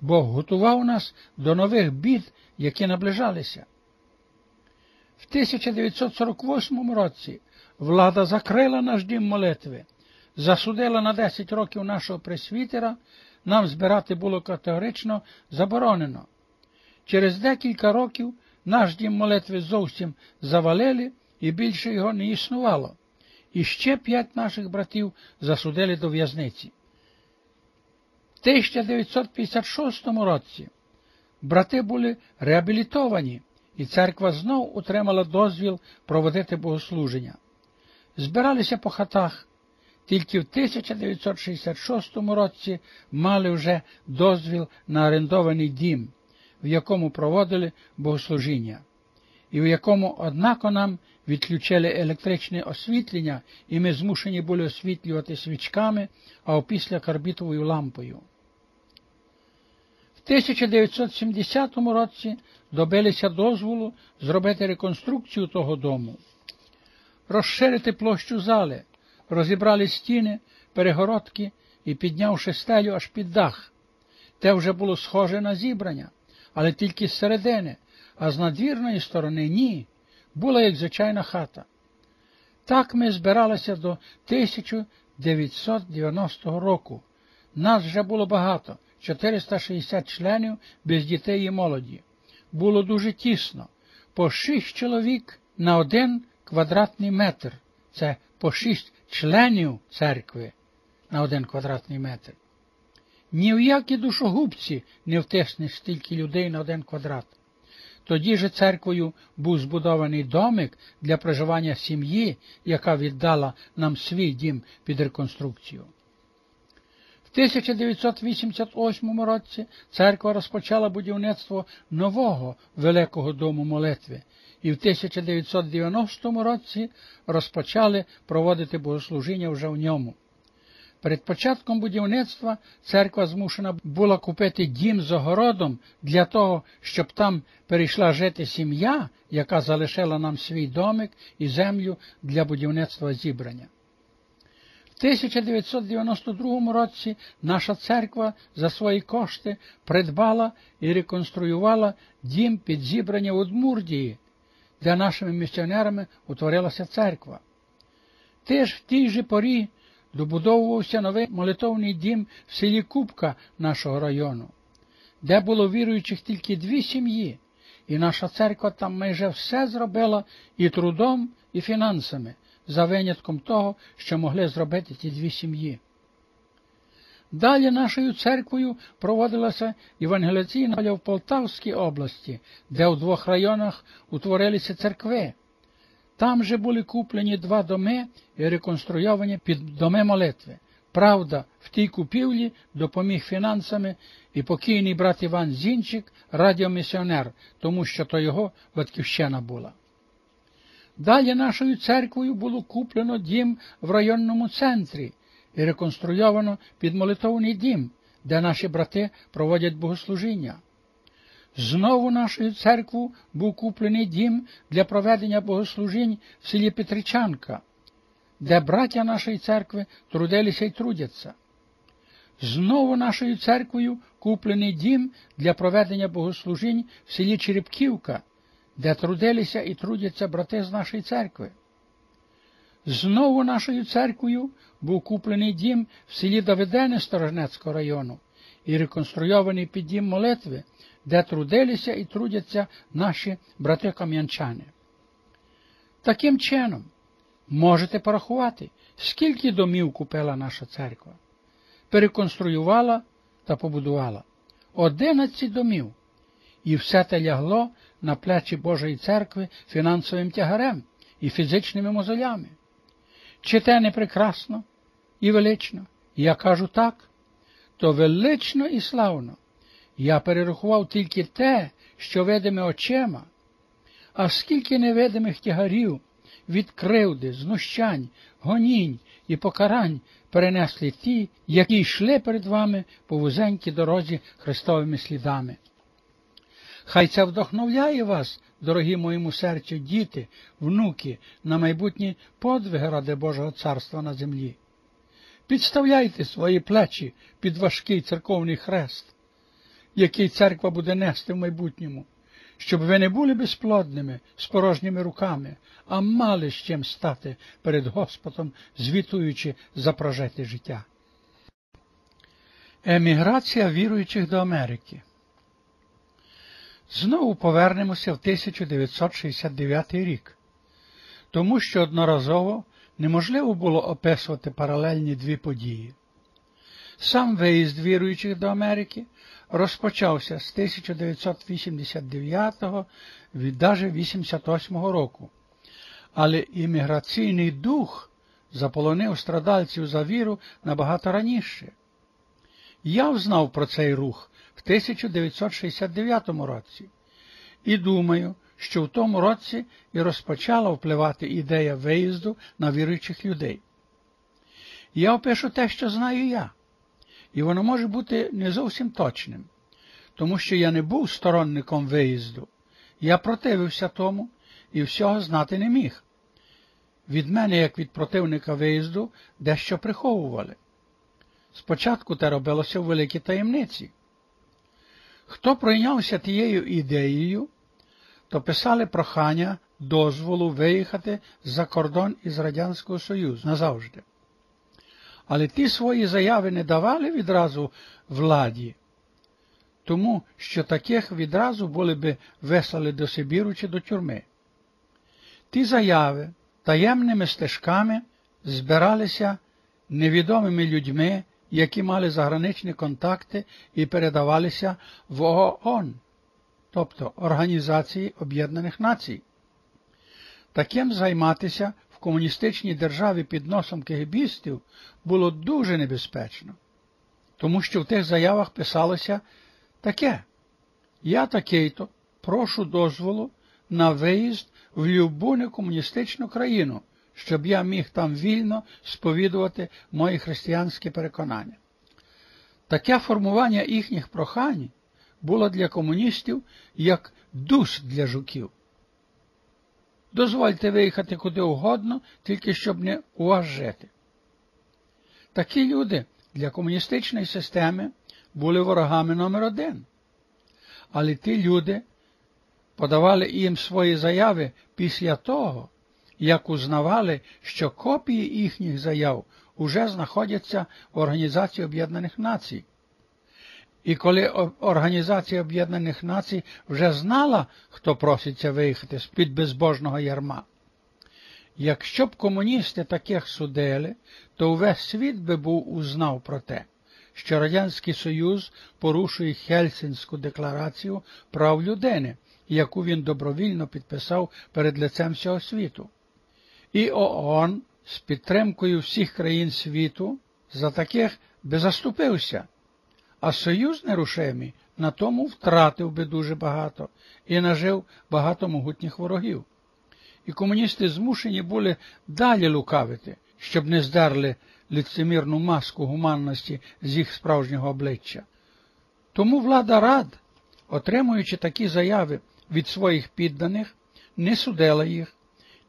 Бог готував нас до нових бід, які наближалися. В 1948 році влада закрила наш дім молитви, засудила на 10 років нашого пресвітера, нам збирати було категорично заборонено. Через декілька років наш дім молитви зовсім завалили і більше його не існувало. І ще п'ять наших братів засудили до в'язниці. В 1956 році. Брати були реабілітовані, і церква знов отримала дозвіл проводити богослуження. Збиралися по хатах, тільки в 1966 році мали вже дозвіл на орендований дім, в якому проводили богослужіння, і в якому, однако, нам відключили електричне освітлення, і ми змушені були освітлювати свічками, а опісля карбітовою лампою. В 1970 році добилися дозволу зробити реконструкцію того дому, розширити площу зали, розібрали стіни, перегородки і, піднявши стелю аж під дах. Те вже було схоже на зібрання, але тільки з середини, а з надвірної сторони ні, була як звичайна хата. Так ми збиралися до 1990 року. Нас вже було багато, 460 членів без дітей і молоді. Було дуже тісно, по шість чоловік на один квадратний метр. Це по шість членів церкви на один квадратний метр. Ні в які душогубці не втиснеш стільки людей на один квадрат. Тоді же церквою був збудований домик для проживання сім'ї, яка віддала нам свій дім під реконструкцію. В 1988 році церква розпочала будівництво нового великого дому молитви, і в 1990 році розпочали проводити богослужіння вже в ньому. Перед початком будівництва церква змушена була купити дім з огородом для того, щоб там перейшла жити сім'я, яка залишила нам свій домик і землю для будівництва зібрання. В 1992 році наша церква за свої кошти придбала і реконструювала дім під зібрання в Удмурдії, де нашими місіонерами утворилася церква. Теж в тій же порі добудовувався новий молитовний дім в селі Кубка нашого району, де було віруючих тільки дві сім'ї, і наша церква там майже все зробила і трудом, і фінансами, за винятком того, що могли зробити ті дві сім'ї. Далі нашою церквою проводилася евангеліційна в Полтавській області, де у двох районах утворилися церкви. Там же були куплені два доми і реконструйовані під доми молитви. Правда, в тій купівлі допоміг фінансами і покійний брат Іван Зінчик, радіомісіонер, тому що то його батьківщина була. Далі нашою церквою було куплено дім в районному центрі і реконструйовано під молитовний дім, де наші брати проводять богослужіння. Знову нашою церкву був куплений дім для проведення богослужінь в селі Петричанка, де браття нашої церкви трудилися й трудяться. Знову нашою церквою куплений дім для проведення богослужінь в селі Черепківка, де трудилися і трудяться брати з нашої церкви. Знову нашою церквою був куплений дім в селі Давидене Сторожнецького району і реконструйований під дім молитви де трудилися і трудяться наші брати кам'янчани. Таким чином, можете порахувати, скільки домів купила наша церква, переконструювала та побудувала одинадцять домів, і все те лягло на плечі Божої церкви фінансовим тягарем і фізичними мозолями. Чи те не прекрасно і велично? Я кажу так, то велично і славно. Я перерахував тільки те, що видиме очима, а скільки невидимих тягарів від кривди, знущань, гонінь і покарань перенесли ті, які йшли перед вами по вузенькій дорозі Христовими слідами. Хай це вдохновляє вас, дорогі моєму серцю, діти, внуки, на майбутні подвиги ради Божого царства на землі. Підставляйте свої плечі під важкий церковний хрест який церква буде нести в майбутньому, щоб ви не були безплодними, з порожніми руками, а мали з чим стати перед Господом, звітуючи за прожите життя. Еміграція віруючих до Америки. Знову повернемося в 1969 рік, тому що одноразово неможливо було описувати паралельні дві події. Сам виїзд віруючих до Америки розпочався з 1989 від даже 88 року, але імміграційний дух заполонив страдальців за віру набагато раніше. Я взнав про цей рух в 1969 році і думаю, що в тому році і розпочала впливати ідея виїзду на віруючих людей. Я опишу те, що знаю я, і воно може бути не зовсім точним, тому що я не був сторонником виїзду, я противився тому і всього знати не міг. Від мене, як від противника виїзду, дещо приховували. Спочатку те робилося в великій таємниці. Хто пройнявся тією ідеєю, то писали прохання дозволу виїхати за кордон із Радянського Союзу назавжди. Але ті свої заяви не давали відразу владі, тому що таких відразу були би веслали до Сибіру чи до тюрми. Ті заяви таємними стежками збиралися невідомими людьми, які мали заграничні контакти і передавалися в ООН тобто Організації Об'єднаних Націй. Таким займатися комуністичній державі під носом кегебістів було дуже небезпечно, тому що в тих заявах писалося таке Я такий-то прошу дозволу на виїзд в любу некомуністичну країну, щоб я міг там вільно сповідувати мої християнські переконання. Таке формування їхніх прохань була для комуністів як душ для жуків. Дозвольте виїхати куди угодно, тільки щоб не у вас жити. Такі люди для комуністичної системи були ворогами номер один. Але ті люди подавали їм свої заяви після того, як узнавали, що копії їхніх заяв уже знаходяться в Організації Об'єднаних Націй. І коли Організація Об'єднаних Націй вже знала, хто проситься виїхати з-під безбожного ярма. Якщо б комуністи таких судили, то увесь світ би був узнав про те, що Радянський Союз порушує Хельсінську декларацію прав людини, яку він добровільно підписав перед лицем всього світу. І ООН з підтримкою всіх країн світу за таких би заступився а союз нерушемий на тому втратив би дуже багато і нажив багато могутніх ворогів. І комуністи змушені були далі лукавити, щоб не здерли лицемірну маску гуманності з їх справжнього обличчя. Тому влада рад, отримуючи такі заяви від своїх підданих, не судила їх,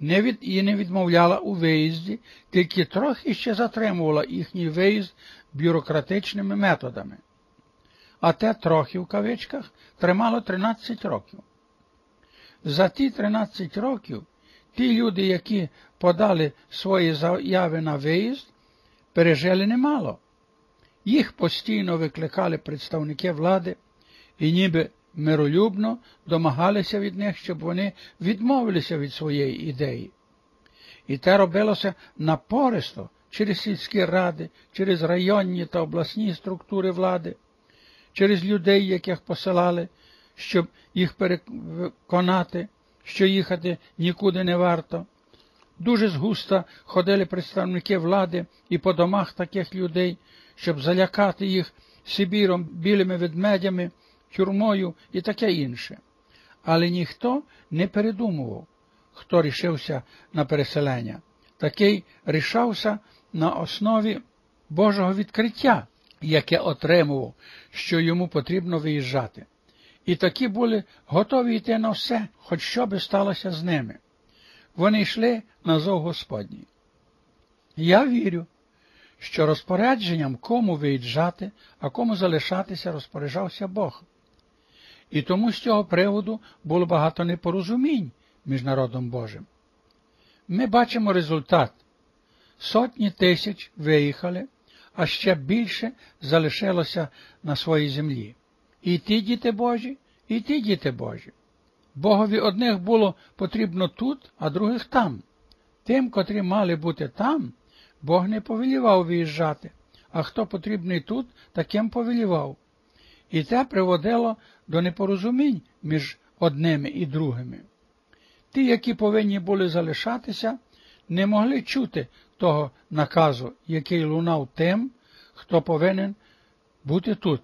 не від, і не відмовляла у виїзді, тільки трохи ще затримувала їхній виїзд бюрократичними методами а те трохи в кавичках тримало 13 років. За ті 13 років ті люди, які подали свої заяви на виїзд, пережили немало. Їх постійно викликали представники влади і ніби миролюбно домагалися від них, щоб вони відмовилися від своєї ідеї. І те робилося напористо через сільські ради, через районні та обласні структури влади через людей, яких посилали, щоб їх переконати, що їхати нікуди не варто. Дуже згусто ходили представники влади і по домах таких людей, щоб залякати їх Сибіром, білими ведмедями, тюрмою і таке інше. Але ніхто не передумував, хто рішився на переселення. Такий рішався на основі Божого відкриття яке отримував, що йому потрібно виїжджати. І такі були готові йти на все, хоч що би сталося з ними. Вони йшли на зов Господній. Я вірю, що розпорядженням, кому виїжджати, а кому залишатися, розпоряджався Бог. І тому з цього приводу було багато непорозумінь між народом Божим. Ми бачимо результат. Сотні тисяч виїхали, а ще більше залишилося на своїй землі. І ті діти Божі, і ті діти Божі. Богові одних було потрібно тут, а других там. Тим, котрі мали бути там, Бог не повелівав виїжджати, а хто потрібний тут, таким повелівав. І це приводило до непорозумінь між одними і другими. Ті, які повинні були залишатися, не могли чути того наказу, який лунав тим, хто повинен бути тут.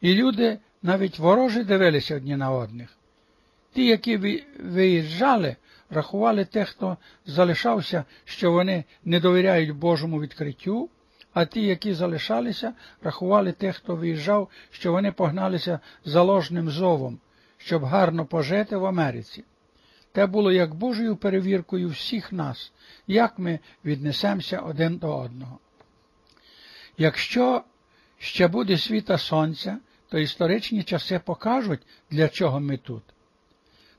І люди навіть ворожі дивилися одні на одних. Ті, які виїжджали, рахували тих, хто залишався, що вони не довіряють Божому відкриттю, а ті, які залишалися, рахували тих, хто виїжджав, що вони погналися за ложним зовом, щоб гарно пожити в Америці. Те було як Божою перевіркою всіх нас, як ми віднесемося один до одного. Якщо ще буде світа сонця, то історичні часи покажуть, для чого ми тут.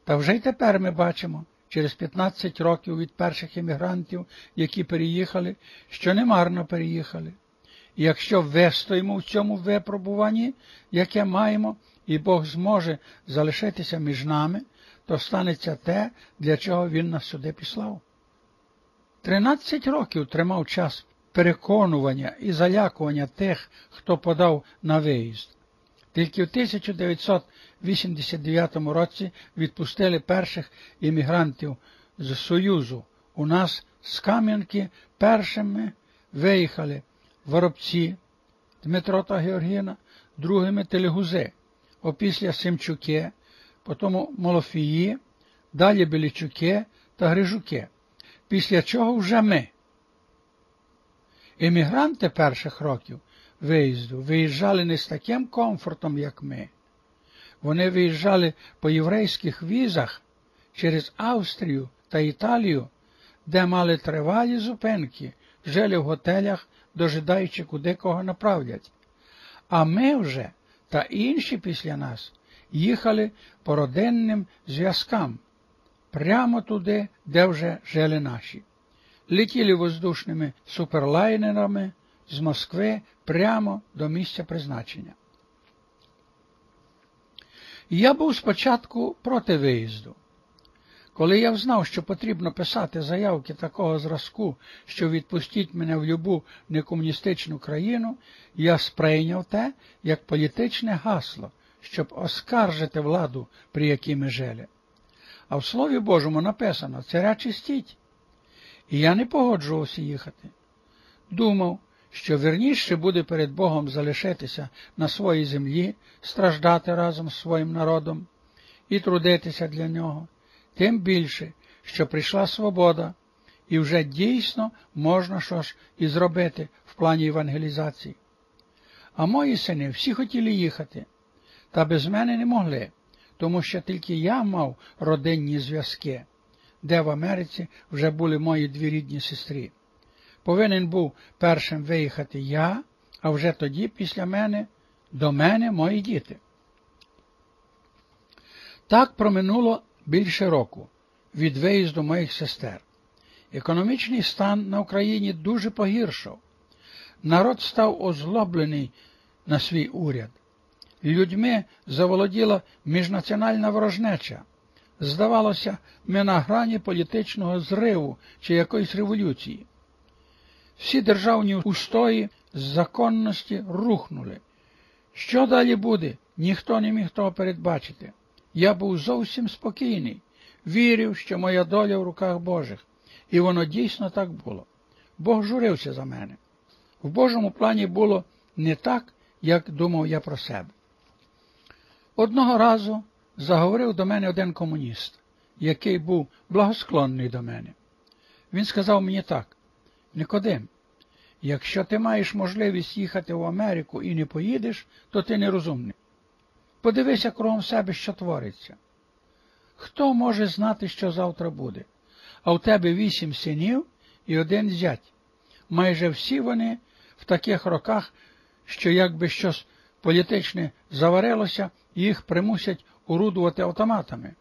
Та вже й тепер ми бачимо, через 15 років від перших іммігрантів, які переїхали, що немарно переїхали. І якщо вистоїмо в цьому випробуванні, яке маємо, і Бог зможе залишитися між нами, то станеться те, для чого Він нас сюди післав. Тринадцять років тримав час переконування і залякування тих, хто подав на виїзд. Тільки в 1989 році відпустили перших іммігрантів з Союзу. У нас з Кам'янки першими виїхали воробці Дмитро та Георгіна, другими телегузи, опісля Семчуки, потім Молофії, далі Білічуки та Грижуки, після чого вже ми. Емігранти перших років виїзду виїжджали не з таким комфортом, як ми. Вони виїжджали по єврейських візах через Австрію та Італію, де мали тривалі зупинки, жили в готелях, дожидаючи, куди кого направлять. А ми вже та інші після нас їхали по родинним зв'язкам прямо туди, де вже жили наші. Летіли воздушними суперлайнерами з Москви прямо до місця призначення. Я був спочатку проти виїзду. Коли я взнав, що потрібно писати заявки такого зразку, що відпустіть мене в любу некомуністичну країну, я сприйняв те як політичне гасло, щоб оскаржити владу, при якій ми жили. А в Слові Божому написано царя чистіть. І я не погоджувався їхати. Думав, що верніше буде перед Богом залишитися на своїй землі, страждати разом з своїм народом і трудитися для нього, тим більше, що прийшла свобода, і вже дійсно можна щось і зробити в плані евангелізації. А мої сини всі хотіли їхати, та без мене не могли, тому що тільки я мав родинні зв'язки, де в Америці вже були мої дві рідні сестри. Повинен був першим виїхати я, а вже тоді, після мене, до мене мої діти. Так проминуло більше року від виїзду моїх сестер. Економічний стан на Україні дуже погіршав. Народ став озлоблений на свій уряд. Людьми заволоділа міжнаціональна ворожнеча. Здавалося, ми на грані політичного зриву чи якоїсь революції. Всі державні устої з законності рухнули. Що далі буде, ніхто не міг того передбачити. Я був зовсім спокійний, вірив, що моя доля в руках Божих, і воно дійсно так було. Бог журився за мене. В Божому плані було не так, як думав я про себе. Одного разу заговорив до мене один комуніст, який був благосклонний до мене. Він сказав мені так Никодим, якщо ти маєш можливість їхати в Америку і не поїдеш, то ти нерозумний. Подивися кругом себе, що твориться. Хто може знати, що завтра буде? А у тебе вісім синів і один зять. Майже всі вони в таких роках, що якби щось політичне заварилося, їх примусять орудувати автоматами.